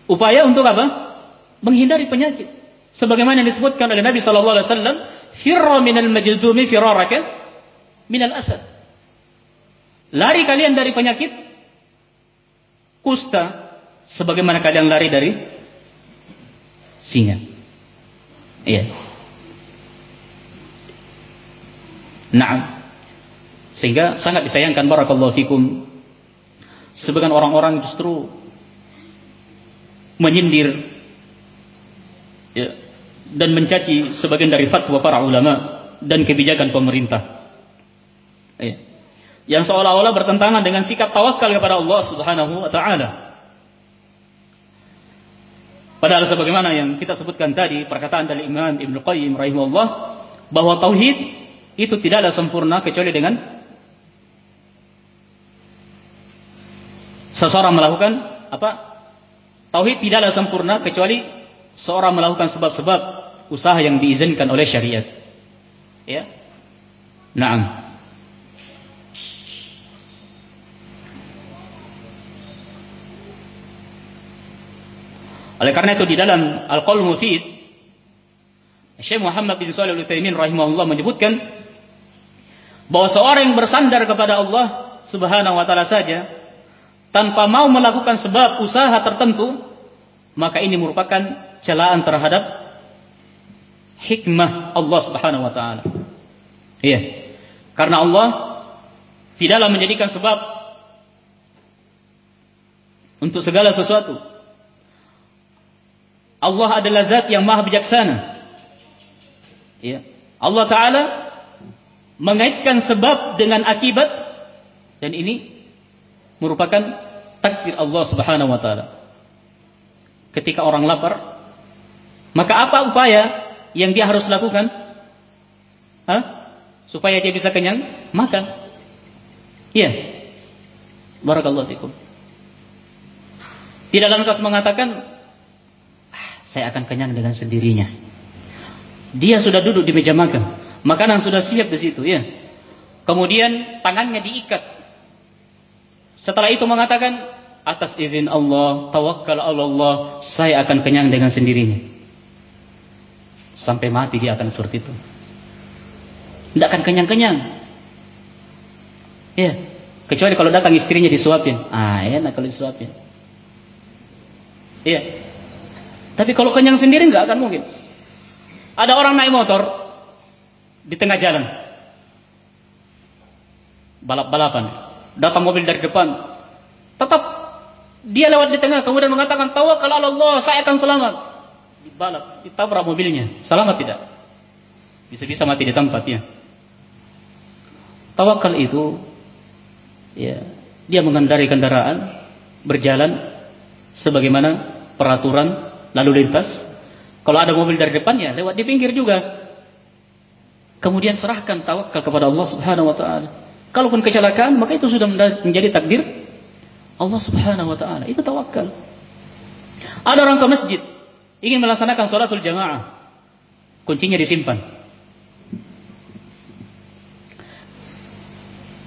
Speaker 1: Upaya untuk apa? Menghindari penyakit. Sebagaimana yang disebutkan oleh Nabi sallallahu alaihi wasallam, "Firra minal majdumi firaraka minal asad." Lari kalian dari penyakit kusta sebagaimana kalian lari dari singa. Iya. Nah, sehingga sangat disayangkan barakallahu fikum sebagian orang-orang justru menyindir ya, dan mencaci sebagian dari fatwa para ulama dan kebijakan pemerintah. Ya yang seolah-olah bertentangan dengan sikap tawakal kepada Allah Subhanahu wa taala. Padahal sebagaimana yang kita sebutkan tadi perkataan dari Imam Ibnu Qayyim rahimahullah bahwa tauhid itu tidaklah sempurna kecuali dengan seseorang melakukan apa? Tauhid tidaklah sempurna kecuali seorang melakukan sebab-sebab usaha yang diizinkan oleh syariat. Ya. Naam. Oleh karena itu di dalam Al-Qaul Mufid Syekh Muhammad bin Shalih Al-Utsaimin rahimahullah menyebutkan bahwa seorang yang bersandar kepada Allah Subhanahu wa taala saja tanpa mau melakukan sebab usaha tertentu maka ini merupakan celaan terhadap hikmah Allah Subhanahu wa taala. Iya. Karena Allah tidaklah menjadikan sebab untuk segala sesuatu Allah adalah zat yang maha bijaksana. Ya. Allah Ta'ala mengaitkan sebab dengan akibat dan ini merupakan takdir Allah Subhanahu wa taala. Ketika orang lapar, maka apa upaya yang dia harus lakukan? Hah? Supaya dia bisa kenyang, makan. Iya. Barakallahu fikum. Tidak lantas mengatakan saya akan kenyang dengan sendirinya. Dia sudah duduk di meja makan, makanan sudah siap di situ, ya. Kemudian tangannya diikat. Setelah itu mengatakan, atas izin Allah, tawakal Allah, saya akan kenyang dengan sendirinya. Sampai mati dia akan seperti itu. Tidak akan kenyang-kenyang. Ya, kecuali kalau datang istrinya disuapin. Ah, enak kalau disuapin. Iya. Tapi kalau kenyang sendiri nggak akan mungkin. Ada orang naik motor di tengah jalan. balap-balapan. Datang mobil dari depan, tetap dia lewat di tengah kemudian mengatakan tawakal Allah, saya akan selamat. Dibalap, ditabrak mobilnya. Selamat tidak? Bisa-bisa mati di tempat ya. Tawakal itu ya, dia mengendari kendaraan berjalan sebagaimana peraturan lalu lintas. Kalau ada mobil dari depan ya lewat di pinggir juga. Kemudian serahkan tawakal kepada Allah Subhanahu wa taala. Kalaupun kecelakaan, maka itu sudah menjadi takdir Allah Subhanahu wa taala. Itu tawakal. Ada orang ke masjid ingin melaksanakan salatul jamaah. Kuncinya disimpan.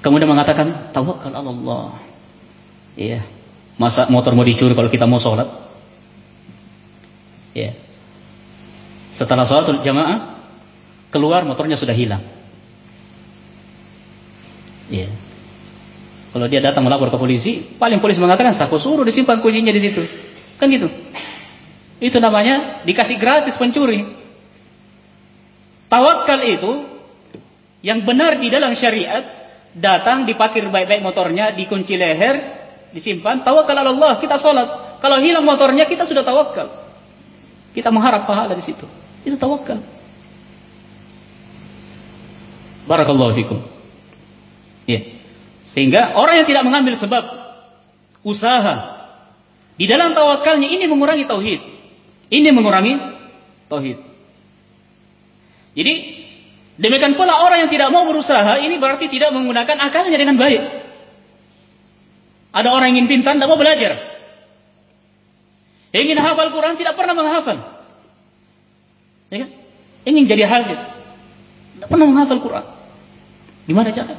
Speaker 1: Kemudian mengatakan tawakal Allah. Iya. Masa motor mau dicuri kalau kita mau sholat? Iya. Setelah sholat jamaah, keluar motornya sudah hilang. Iya. Kalau dia datang melapor ke polisi, paling polisi mengatakan, saya suruh disimpan kuncinya di situ. Kan gitu. Itu namanya dikasih gratis pencuri. Tawakal itu yang benar di dalam syariat datang dipakir baik-baik motornya, dikunci leher, disimpan. Tawakal Allah, kita sholat. Kalau hilang motornya, kita sudah tawakal. Kita mengharap pahala di situ. Itu tawakal. Barakallahu fikum. Ya. Sehingga orang yang tidak mengambil sebab usaha di dalam tawakalnya ini mengurangi tauhid. Ini mengurangi tauhid. Jadi demikian pula orang yang tidak mau berusaha ini berarti tidak menggunakan akalnya dengan baik. Ada orang yang ingin pintar tidak mau belajar. Ingin hafal Quran tidak pernah menghafal. Ya kan? Ingin jadi hafid. Tidak pernah menghafal Quran. Gimana cara?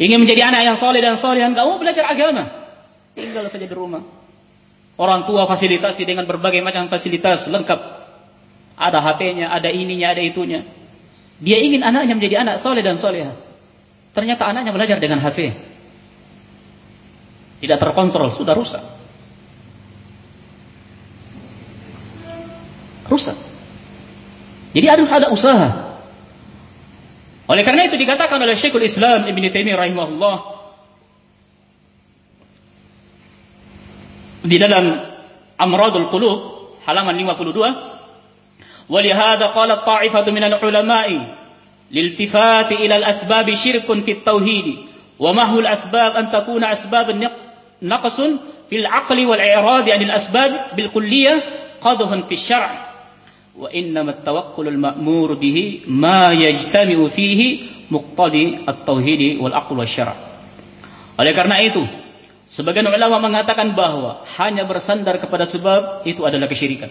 Speaker 1: Ingin menjadi anak yang soleh dan solehan, kamu belajar agama. Tinggal saja di rumah. Orang tua fasilitasi dengan berbagai macam fasilitas lengkap. Ada HP-nya, ada ininya, ada itunya. Dia ingin anaknya menjadi anak soleh dan soleha. Ternyata anaknya belajar dengan HP. Tidak terkontrol, sudah rusak. Rusak. Jadi harus ada usaha. Oleh karena itu dikatakan oleh Syekhul Islam Ibn Taimiyah rahimahullah di dalam Amradul Qulub halaman 52 ولهذا قال الطائفة من العلماء للالتفات إلى الأسباب شرك في التوحيد وما هو الأسباب أن تكون أسباب نقص في العقل والإعراض عن الأسباب بالكلية قدح في الشرع wa innamat tawakkulul ma'mur bihi ma yajtami'u fihi muqtadi at-tauhid wal. Oleh karena itu, sebagian ulama mengatakan bahwa hanya bersandar kepada sebab itu adalah kesyirikan.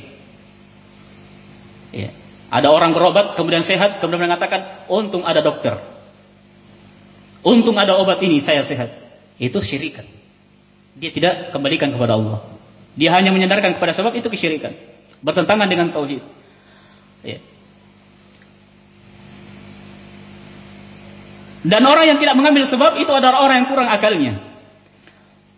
Speaker 1: Ya. Ada orang berobat kemudian sehat kemudian mengatakan untung ada dokter. Untung ada obat ini saya sehat. Itu syirikan. Dia tidak kembalikan kepada Allah. Dia hanya menyandarkan kepada sebab itu kesyirikan. Bertentangan dengan tauhid. Ya. Dan orang yang tidak mengambil sebab itu adalah orang yang kurang akalnya.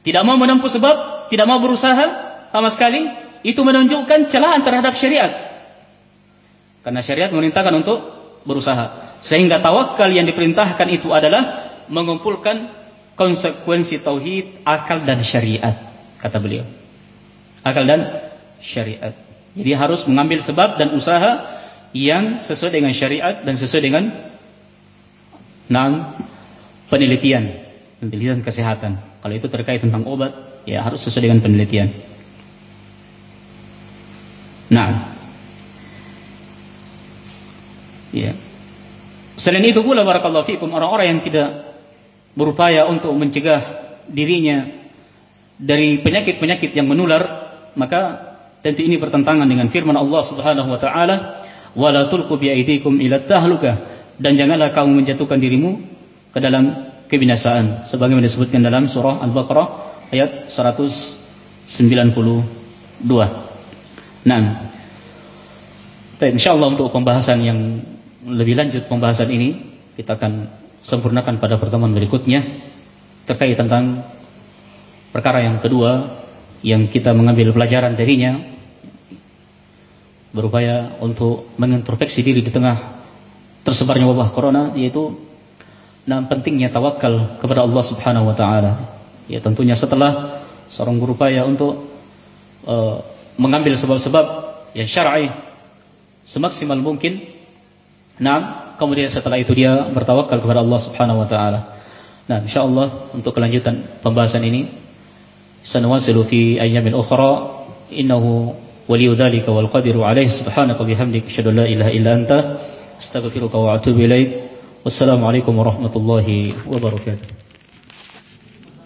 Speaker 1: Tidak mau menempuh sebab, tidak mau berusaha sama sekali, itu menunjukkan celaan terhadap syariat. Karena syariat memerintahkan untuk berusaha. Sehingga tawakal yang diperintahkan itu adalah mengumpulkan konsekuensi tauhid, akal dan syariat, kata beliau. Akal dan syariat. Jadi harus mengambil sebab dan usaha yang sesuai dengan syariat dan sesuai dengan enam penelitian, penelitian kesehatan. Kalau itu terkait tentang obat, ya harus sesuai dengan penelitian. Nah, ya. Selain itu pula barakallahu fikum orang-orang yang tidak berupaya untuk mencegah dirinya dari penyakit-penyakit yang menular, maka Tentu ini bertentangan dengan firman Allah Subhanahu wa taala, "Wala tulqu biaidikum ila tahlukah." Dan janganlah kamu menjatuhkan dirimu ke dalam kebinasaan sebagaimana disebutkan dalam surah Al-Baqarah ayat 192. Nah, insyaallah untuk pembahasan yang lebih lanjut pembahasan ini kita akan sempurnakan pada pertemuan berikutnya terkait tentang perkara yang kedua yang kita mengambil pelajaran darinya berupaya untuk mengintrospeksi diri di tengah tersebarnya wabah corona yaitu nah pentingnya tawakal kepada Allah Subhanahu wa taala. Ya tentunya setelah seorang berupaya untuk uh, mengambil sebab-sebab yang syar'i semaksimal mungkin. Nah, kemudian setelah itu dia bertawakal kepada Allah Subhanahu wa taala. Nah, insyaallah untuk kelanjutan pembahasan ini sanawasilu fi ayyamin ukhra innahu ولي ذلك والقدر عليه. سبحانك وبحمدك أشهد أن لا إله إلا أنت أستغفرك وأتوب إليك. والسلام عليكم ورحمة الله وبركاته.